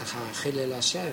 ככה חיל אל השם.